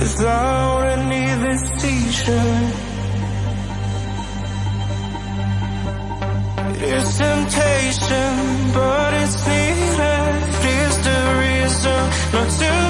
without any hesitation. It is temptation, but it's needed. It's the reason not to